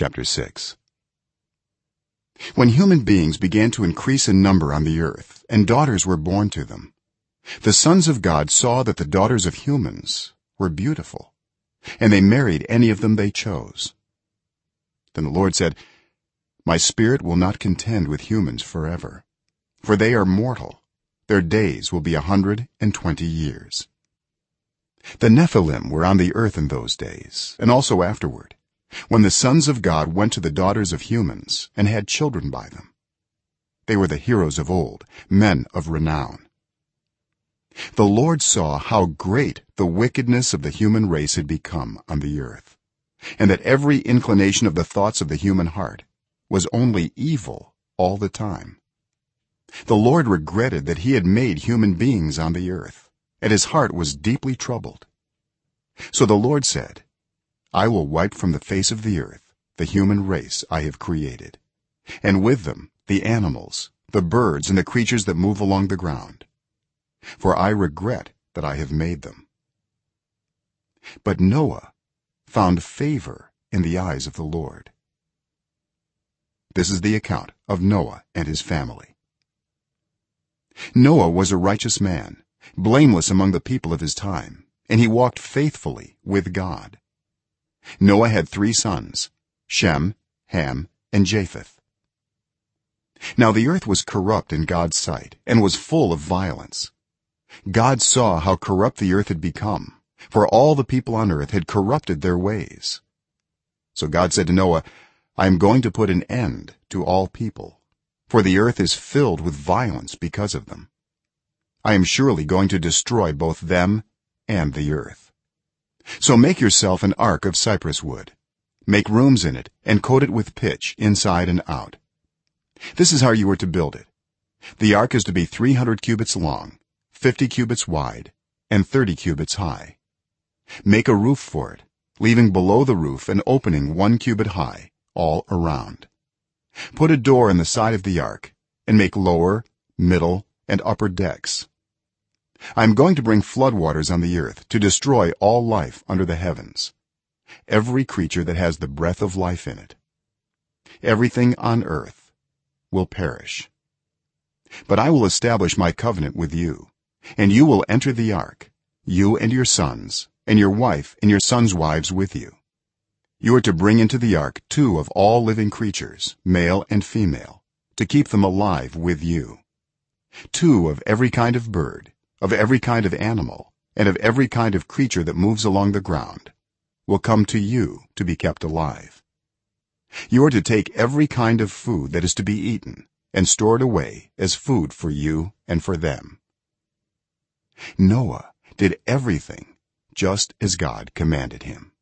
chapter 6 when human beings began to increase in number on the earth and daughters were born to them the sons of god saw that the daughters of humans were beautiful and they married any of them they chose. Then the lord said my spirit will not contend with humans forever for they are mortal. Their days will be a hundred and twenty years. The nephilim were on the earth in those days and also afterward when the sons of god went to the daughters of humans and had children by them. They were the heroes of old men of renown. The lord saw how great the wickedness of the human race had become on the earth and that every inclination of the thoughts of the human heart was only evil all the time. The lord regretted that he had made human beings on the earth and his heart was deeply troubled. So the lord said i will wipe from the face of the earth the human race i have created and with them the animals the birds and the creatures that move along the ground. For i regret that i have made them. But noah found favor in the eyes of the lord. This is the account of noah and his family. Noah was a righteous man blameless among the people of his time and he walked faithfully with god noah had 3 sons shem ham and japheth. Now the earth was corrupt in god's sight and was full of violence. God saw how corrupt the earth had become for all the people on earth had corrupted their ways. So god said to noah i am going to put an end to all people for the earth is filled with violence because of them. I am surely going to destroy both them and the earth so make yourself an ark of cypress wood. Make rooms in it and coat it with pitch inside and out. This is how you are to build it. The ark is to be 300 cubits long 50 cubits wide and 30 cubits high. Make a roof for it leaving below the roof an opening 1 cubit high all around. Put a door in the side of the ark and make lower middle and upper decks i am going to bring flood waters on the earth to destroy all life under the heavens. Every creature that has the breath of life in it. Everything on earth will perish. But i will establish my covenant with you and you will enter the ark you and your sons and your wife and your sons wives with you. You are to bring into the ark two of all living creatures male and female to keep them alive with you. Two of every kind of bird of every kind of animal and of every kind of creature that moves along the ground will come to you to be kept alive. You are to take every kind of food that is to be eaten and store it away as food for you and for them. Noah did everything just as god commanded him